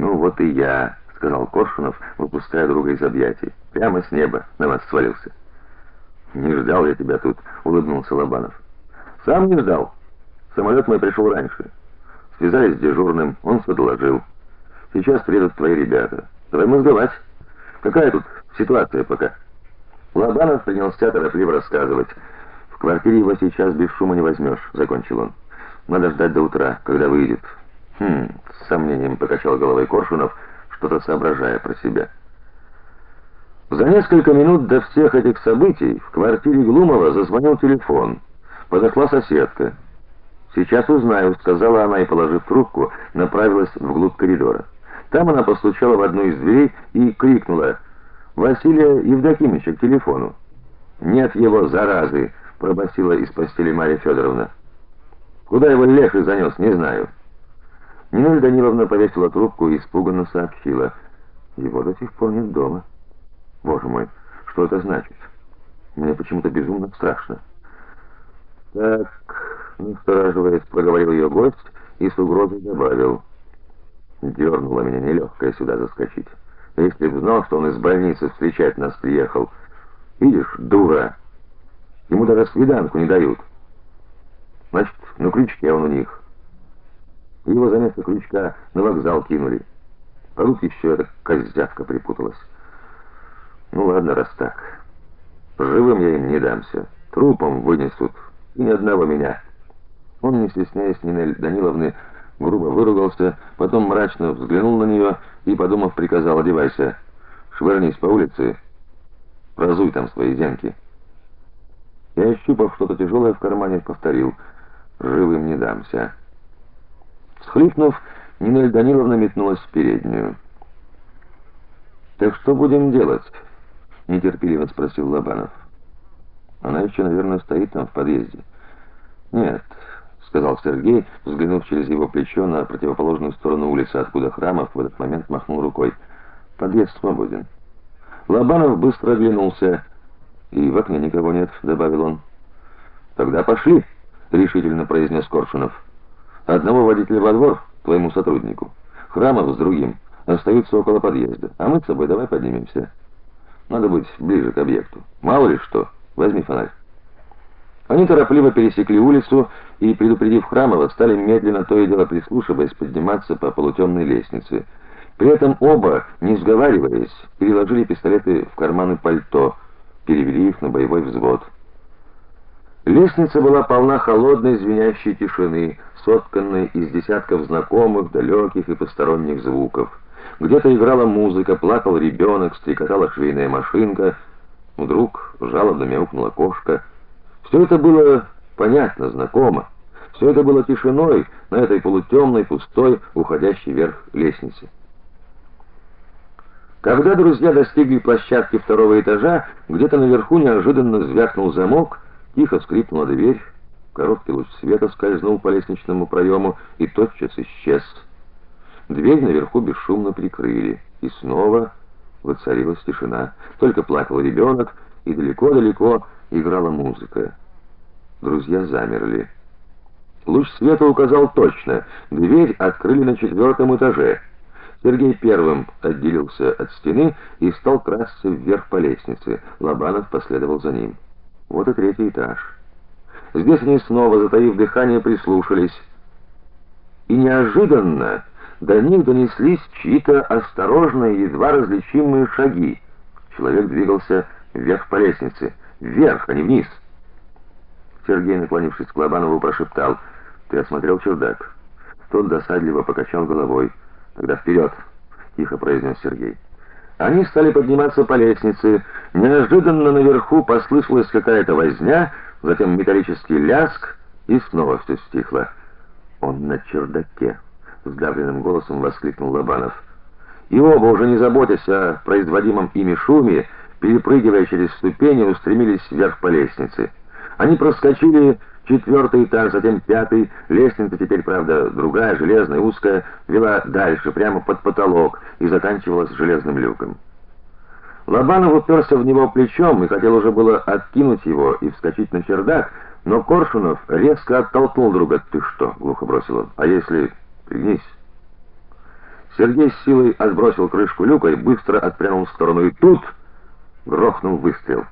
Ну вот и я, сказал Коршунов, выпуская друга из объятий. Прямо с неба на вас свалился. Не ждал я тебя тут, улыбнулся Лобанов. Сам не ждал. Самолет мой пришел раньше. Связались с дежурным, он все доложил. Сейчас приедут твои ребята. Давай мозговать. Какая тут ситуация пока? Лобанов принялся торопливо рассказывать. В квартире его сейчас без шума не возьмешь», — закончил он. Надо ждать до утра, когда выйдет. Хм, с сомнением покачал головой Коршунов, что-то соображая про себя. За несколько минут до всех этих событий в квартире Глумова зазвонил телефон. Подошла соседка. "Сейчас узнаю", сказала она и, положив трубку, направилась вглубь коридора. Там она постучала в одну из дверей и крикнула: "Василия Евдокимовича к телефону". "Нет его, заразы", пробасила из постели Марья Федоровна. Куда его леший занес, не знаю. Нина Даниловна повесила трубку и испуганно сообщила: "Его до сих пор нет дома". Боже мой, что это значит? Мне почему-то безумно страшно. Так, настораживаясь, проговорил ее гость и с угрозой добавил: "Дернула меня нелегкая сюда заскочить. Если б знал, что он из больницы встречать нас приехал. Видишь, дура. Ему даже свиданку не дают. Значит, на крючке он у них. Его за место крючка на вокзал кинули. А тут еще эта козявка припуталась. Ну ладно, раз так. Живым я им не дамся. Трупом вынесут. И ни одного меня. Он, не стесняясь Нины Даниловны, грубо выругался, потом мрачно взглянул на нее и, подумав, приказал: "Одевайся. Швырнись по улице. Разуй там свои зенки". Я ощупав что-то тяжелое в кармане, повторил: живым не дамся. Схлипнув, Нина Даниловна метнулась в переднюю. Так что будем делать? нетерпеливо спросил Лобанов. Она еще, наверное, стоит там в подъезде. Нет, сказал Сергей, взглянув через его плечо на противоположную сторону улицы, откуда Храмов в этот момент махнул рукой. Подъезд свободен. Лобанов быстро оглянулся. И в окне никого нет, добавил он. Тогда пошли решительно произнес Коршунов. Одного водителя во двор твоему сотруднику. Храмов с другим остаются около подъезда. А мы с тобой давай поднимемся. Надо быть ближе к объекту. Мало ли что. Возьми фонарь. Они торопливо пересекли улицу и, предупредив Храмова, стали медленно то и дело прислушиваясь подниматься по полутемной лестнице. При этом оба, не сговариваясь, переложили пистолеты в карманы пальто, перевели их на боевой взвод. Лестница была полна холодной звенящей тишины, сотканной из десятков знакомых, далеких и посторонних звуков. Где-то играла музыка, плакал ребенок, стрекотала швейная машинка. Вдруг жалобно мяукнула кошка. Все это было понятно, знакомо. Все это было тишиной на этой полутемной, пустой, уходящей вверх лестнице. Когда друзья достигли площадки второго этажа, где-то наверху неожиданно звякнул замок. Тихо скрипнула дверь, короткий луч света скользнул по лестничному проему и тотчас исчез. Дверь наверху бесшумно прикрыли, и снова воцарилась тишина. Только плакал ребенок, и далеко-далеко играла музыка. Друзья замерли. Луч света указал точно. Дверь открыли на четвертом этаже. Сергей первым отделился от стены и стал красться вверх по лестнице. Лобанов последовал за ним. Вот и третий этаж. Здесь они снова, затаив дыхание, прислушались. И неожиданно до них донеслись чьи-то осторожные, едва различимые шаги. Человек двигался вверх по лестнице, вверх, а не вниз. Сергей, наклонившись к Лобанову, прошептал: "Ты осмотрел чердак?" Тот досадливо покачал головой. "Тогда вперед!» — тихо произнес Сергей. Они стали подниматься по лестнице. Неожиданно наверху послышалась какая-то возня, затем металлический ляск, и снова все стихло. Он на чердаке, сдавленным голосом воскликнул Лобанов. И оба, уже не заботясь о производимом ими шуме, перепрыгивая через ступени, устремились вверх по лестнице. Они проскочили Четвертый этаж, затем пятый. Лестница теперь, правда, другая, железная, узкая, вела дальше, прямо под потолок и заканчивалась железным люком. Лобанов уперся в него плечом и хотел уже было откинуть его и вскочить на чердак, но Коршунов резко оттолкнул друга. "Ты что?" глухо бросил он. "А если пригнись?" Сергей с силой отбросил крышку люка и быстро отпрянул в сторону. И тут грохнул выстрел.